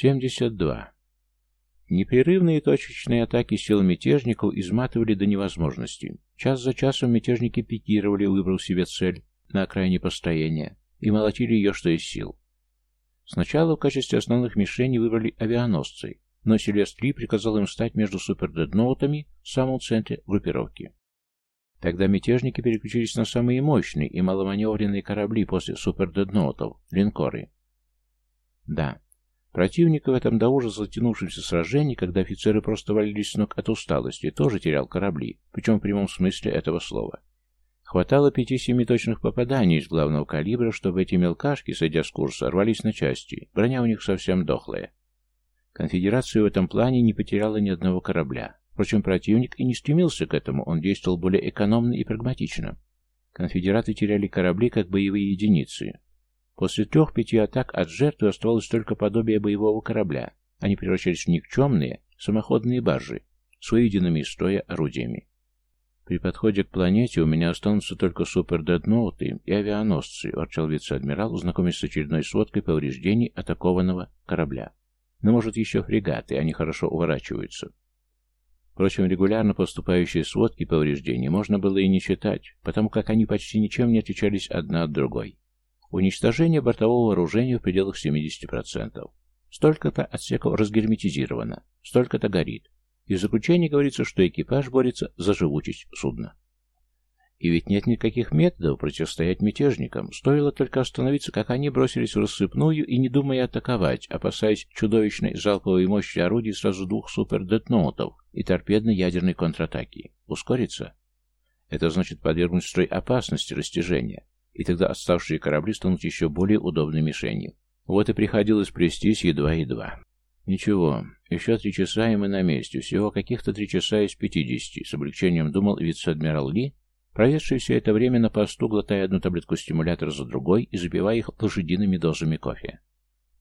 72. Непрерывные точечные атаки сил мятежников изматывали до невозможности. Час за часом мятежники пикировали, выбрав себе цель на окраине построения, и молотили ее что из сил. Сначала в качестве основных мишеней выбрали авианосцы, но Селест-Ли приказал им стать между супердедноутами в самом центре группировки. Тогда мятежники переключились на самые мощные и маломаневренные корабли после супердедноутов — линкоры. Да, противника в этом до ужаса затянувшемся сражении, когда офицеры просто валились с ног от усталости, тоже терял корабли, причем в прямом смысле этого слова. Хватало пяти-семи точных попаданий из главного калибра, чтобы эти мелкашки, сойдя с курса, рвались на части, броня у них совсем дохлая. Конфедерация в этом плане не потеряла ни одного корабля. Впрочем, противник и не стремился к этому, он действовал более экономно и прагматично. Конфедераты теряли корабли как боевые единицы. После трех-пяти атак от жертвы оставалось только подобие боевого корабля. Они превращались в никчемные, самоходные баржи с выведенными из строя орудиями. При подходе к планете у меня останутся только супердедноуты и авианосцы, ворчал вице-адмирал, знакомясь с очередной сводкой повреждений атакованного корабля. Но, может, еще фрегаты, они хорошо уворачиваются. Впрочем, регулярно поступающие сводки повреждений можно было и не читать, потому как они почти ничем не отличались одна от другой. Уничтожение бортового вооружения в пределах 70%. Столько-то отсеков разгерметизировано, столько-то горит. И в заключении говорится, что экипаж борется за живучесть судна. И ведь нет никаких методов противостоять мятежникам. Стоило только остановиться, как они бросились в рассыпную и, не думая атаковать, опасаясь чудовищной залповой мощи орудий сразу двух супер-детноутов и торпедно-ядерной контратаки. Ускориться? Это значит подвергнуть строй опасности растяжения, и тогда оставшие корабли станут еще более удобной мишенью. Вот и приходилось плестись едва-едва. Ничего, еще три часа и мы на месте, всего каких-то три часа из пятидесяти, с облегчением думал вице-адмирал Ли, проведший все это время на посту, глотая одну таблетку стимулятора за другой и запивая их лошадиными дозами кофе.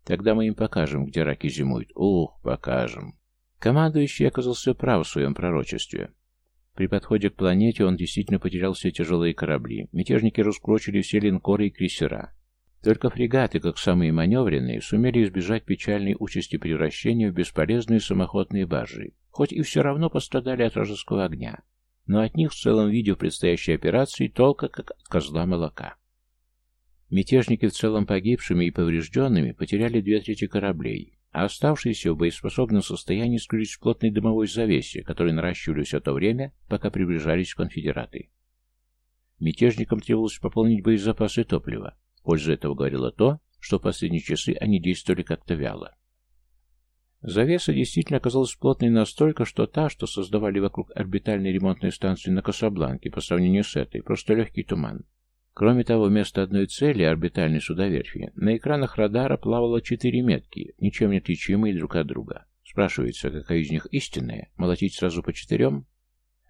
Тогда мы им покажем, где раки зимуют. Ух, покажем. Командующий оказался прав в своем пророчестве. При подходе к планете он действительно потерял все тяжелые корабли. Мятежники раскрочили все линкоры и крейсера. Только фрегаты, как самые маневренные, сумели избежать печальной участи превращения в бесполезные самоходные баржи, хоть и все равно пострадали от вражеского огня но от них в целом виде предстоящей операции толка, как от козла молока. Мятежники в целом погибшими и поврежденными потеряли две трети кораблей, а оставшиеся в боеспособном состоянии скрылись в плотной дымовой завесе, которые наращивали все то время, пока приближались конфедераты. Мятежникам требовалось пополнить боезапасы топлива. Польза этого говорило то, что в последние часы они действовали как-то вяло. Завеса действительно оказалась плотной настолько, что та, что создавали вокруг орбитальной ремонтной станции на Касабланке по сравнению с этой, просто легкий туман. Кроме того, вместо одной цели орбитальной судоверфи на экранах радара плавало четыре метки, ничем не отличимые друг от друга. Спрашивается, какая из них истинная? Молотить сразу по четырем?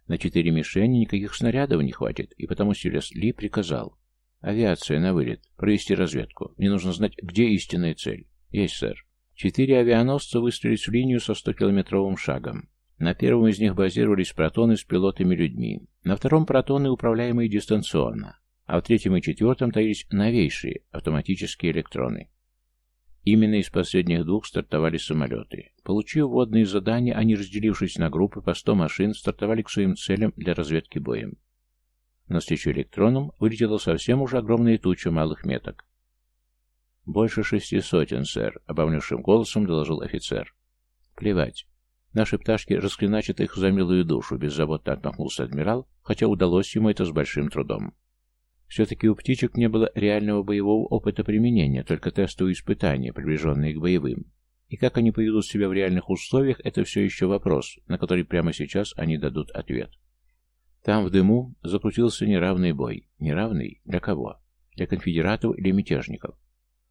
На четыре мишени никаких снарядов не хватит, и потому Силес Ли приказал. Авиация на вылет, провести разведку. Мне нужно знать, где истинная цель. Есть, сэр. Четыре авианосца выстроились в линию со 100-километровым шагом. На первом из них базировались протоны с пилотами-людьми, на втором протоны, управляемые дистанционно, а в третьем и четвертом таились новейшие автоматические электроны. Именно из последних двух стартовали самолеты. Получив вводные задания, они, разделившись на группы по 100 машин, стартовали к своим целям для разведки боем. На встречу электронам вылетела совсем уже огромная туча малых меток. «Больше шести сотен, сэр», — обомлевшим голосом доложил офицер. «Плевать. Наши пташки расклиначат их за милую душу», — беззаботно отмахнулся адмирал, хотя удалось ему это с большим трудом. Все-таки у птичек не было реального боевого опыта применения, только тестовые испытания, приближенные к боевым. И как они поведут себя в реальных условиях, это все еще вопрос, на который прямо сейчас они дадут ответ. Там, в дыму, закрутился неравный бой. Неравный? Для кого? Для конфедератов или мятежников?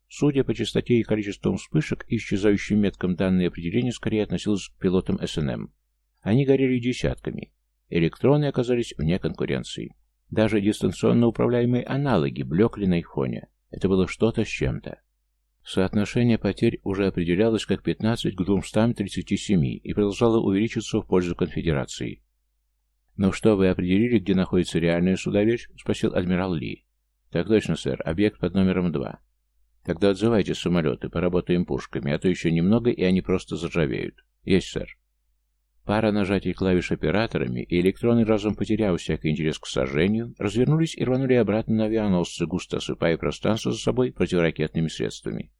Судя по частоте и количеству вспышек исчезающим меткам данное определение скорее относилось к пилотам СНМ. Они горели десятками. Электроны оказались вне конкуренции. Даже дистанционно управляемые аналоги блекли на их фоне. Это было что-то с чем-то. Соотношение потерь уже определялось как 15 к 237 и продолжало увеличиваться в пользу конфедерации. «Ну что, вы определили, где находится реальная судовечь?» — спросил адмирал Ли. «Так точно, сэр. Объект под номером 2. Тогда отзывайте самолеты, поработаем пушками, а то еще немного, и они просто заржавеют. Есть, сэр. Пара нажатий клавиш операторами, и электроны, разом потеряв всякий интерес к сожжению, развернулись и рванули обратно на авианосцы, густо осыпая пространство за собой противоракетными средствами.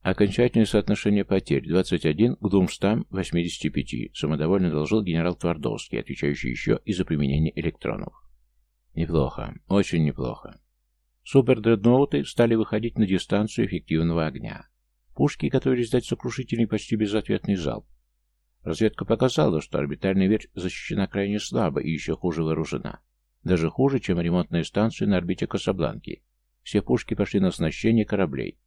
Окончательное соотношение потерь 21 к 285, самодовольно доложил генерал Твардовский, отвечающий еще и за применение электронов. Неплохо, очень неплохо. Супер-дредноуты стали выходить на дистанцию эффективного огня. Пушки готовились дать сокрушительный почти безответный залп. Разведка показала, что орбитальная ветвь защищена крайне слабо и еще хуже вооружена. Даже хуже, чем ремонтная станция на орбите Касабланки. Все пушки пошли на оснащение кораблей.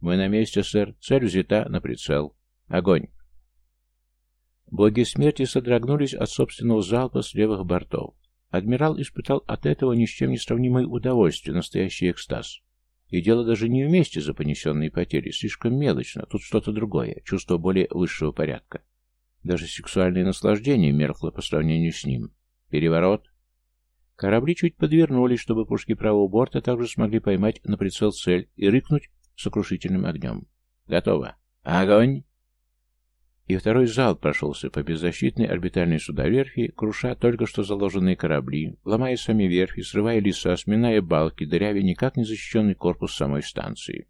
«Мы на месте, сэр. Цель взята на прицел. Огонь!» Боги смерти содрогнулись от собственного залпа с левых бортов. Адмирал испытал от этого ни с чем не сравнимое удовольствие, настоящий экстаз. И дело даже не вместе за понесенные потери, слишком мелочно, тут что-то другое, чувство более высшего порядка. Даже сексуальное наслаждение меркло по сравнению с ним. Переворот. Корабли чуть подвернулись, чтобы пушки правого борта также смогли поймать на прицел цель и рыкнуть сокрушительным огнем. Готово. Огонь! И второй залп прошелся по беззащитной орбитальной судоверфи, круша только что заложенные корабли, ломая сами верфи, срывая леса, сминая балки, дырявя никак не защищенный корпус самой станции.